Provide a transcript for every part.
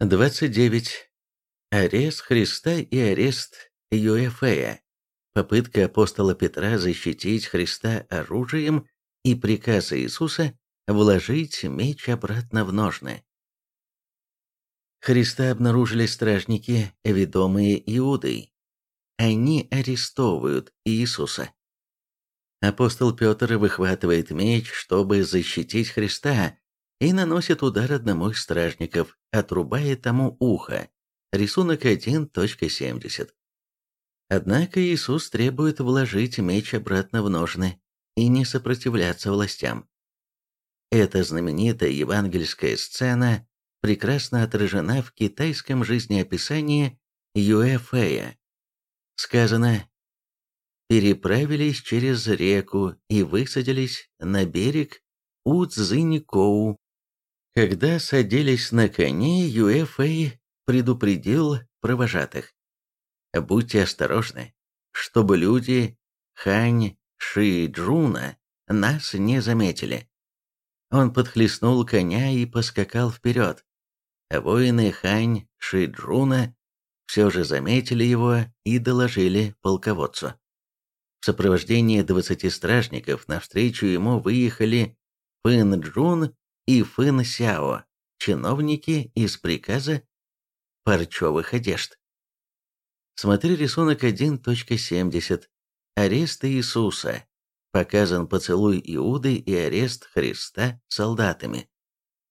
29. Арест Христа и арест Юэфея. Попытка апостола Петра защитить Христа оружием и приказ Иисуса вложить меч обратно в ножны. Христа обнаружили стражники, ведомые Иудой. Они арестовывают Иисуса. Апостол Петр выхватывает меч, чтобы защитить Христа, и наносит удар одному из стражников, отрубая тому ухо. Рисунок 1.70. Однако Иисус требует вложить меч обратно в ножны и не сопротивляться властям. Эта знаменитая евангельская сцена прекрасно отражена в китайском жизнеописании Юэфэя. Сказано «переправились через реку и высадились на берег Уцзинькоу, когда садились на коней, Юэфэй предупредил провожатых. «Будьте осторожны, чтобы люди Хань Ши Джуна нас не заметили». Он подхлестнул коня и поскакал вперед. Воины Хань Ши Джуна все же заметили его и доложили полководцу. В сопровождении двадцати стражников навстречу ему выехали Фэн Джун и Фэн Сяо, чиновники из приказа парчевых одежд. Смотри рисунок 1.70. Арест Иисуса. Показан поцелуй Иуды и арест Христа солдатами.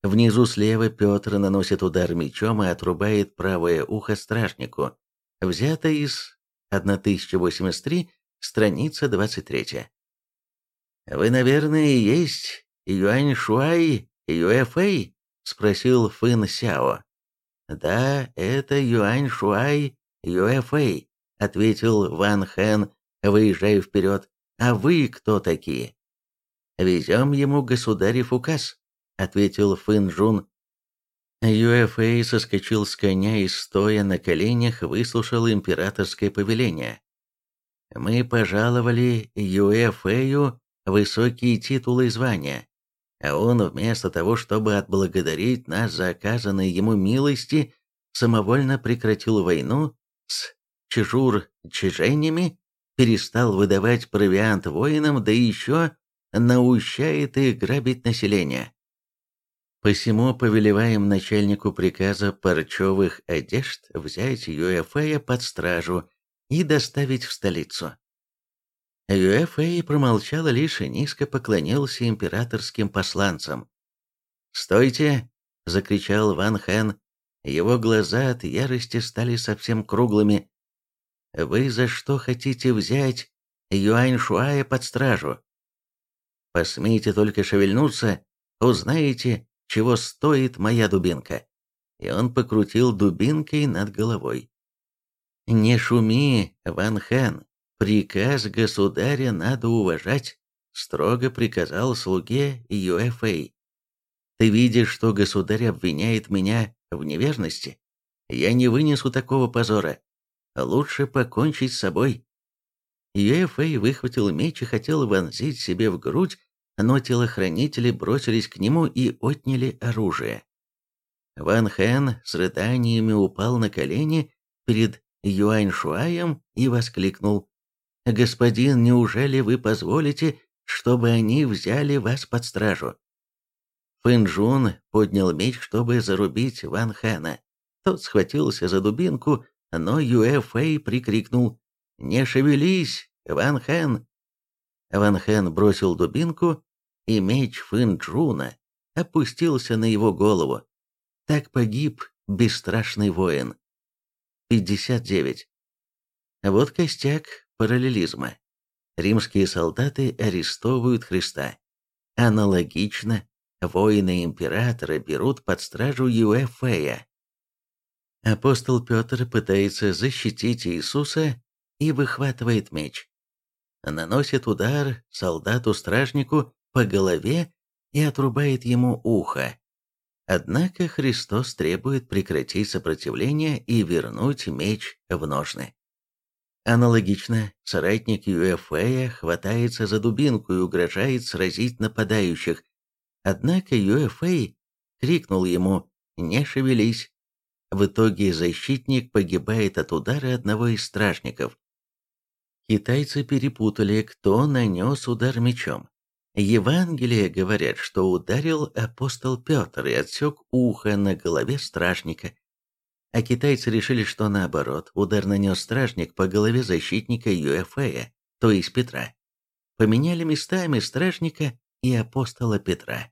Внизу слева Петр наносит удар мечом и отрубает правое ухо стражнику. Взято из 1083, страница 23. «Вы, наверное, есть Юань Шуай «Юэфэй?» — спросил Фын Сяо. «Да, это Юань Шуай Юэфэй», — ответил Ван Хэн, выезжая вперед. «А вы кто такие?» «Везем ему государев указ», — ответил Фын Джун. Юэфэй соскочил с коня и, стоя на коленях, выслушал императорское повеление. «Мы пожаловали Юэфэю высокие титулы и звания, а он вместо того, чтобы отблагодарить нас за оказанные ему милости, самовольно прекратил войну с чужур-чиженями, перестал выдавать провиант воинам, да еще наущает их грабить население. Посему повелеваем начальнику приказа парчевых одежд взять Юэфэя под стражу и доставить в столицу. Юэфэй промолчал лишь и низко поклонился императорским посланцам. «Стойте!» — закричал Ван Хэн. Его глаза от ярости стали совсем круглыми. «Вы за что хотите взять Юань Шуая под стражу? Посмейте только шевельнуться, узнаете, чего стоит моя дубинка». И он покрутил дубинкой над головой. «Не шуми, Ван Хэн!» «Приказ государя надо уважать», — строго приказал слуге Юэфэй. «Ты видишь, что государь обвиняет меня в неверности? Я не вынесу такого позора. Лучше покончить с собой». Юэфэй выхватил меч и хотел вонзить себе в грудь, но телохранители бросились к нему и отняли оружие. Ван Хэн с рыданиями упал на колени перед Юаньшуаем и воскликнул «Господин, неужели вы позволите, чтобы они взяли вас под стражу?» Фэнджун поднял меч, чтобы зарубить Ван Хэна. Тот схватился за дубинку, но Юэ Фэй прикрикнул «Не шевелись, Ван Хэн!» Ван Хэн бросил дубинку, и меч Фэнджуна опустился на его голову. Так погиб бесстрашный воин. 59. Вот костяк параллелизма. Римские солдаты арестовывают Христа. Аналогично, воины императора берут под стражу Юэфея. Апостол Петр пытается защитить Иисуса и выхватывает меч. Наносит удар солдату-стражнику по голове и отрубает ему ухо. Однако Христос требует прекратить сопротивление и вернуть меч в ножны. Аналогично, соратник Юэфэя хватается за дубинку и угрожает сразить нападающих. Однако Юэфэй крикнул ему «Не шевелись!». В итоге защитник погибает от удара одного из стражников. Китайцы перепутали, кто нанес удар мечом. Евангелия говорят, что ударил апостол Петр и отсек ухо на голове стражника. А китайцы решили, что наоборот, удар нанес стражник по голове защитника Юэфея, то есть Петра. Поменяли местами стражника и апостола Петра.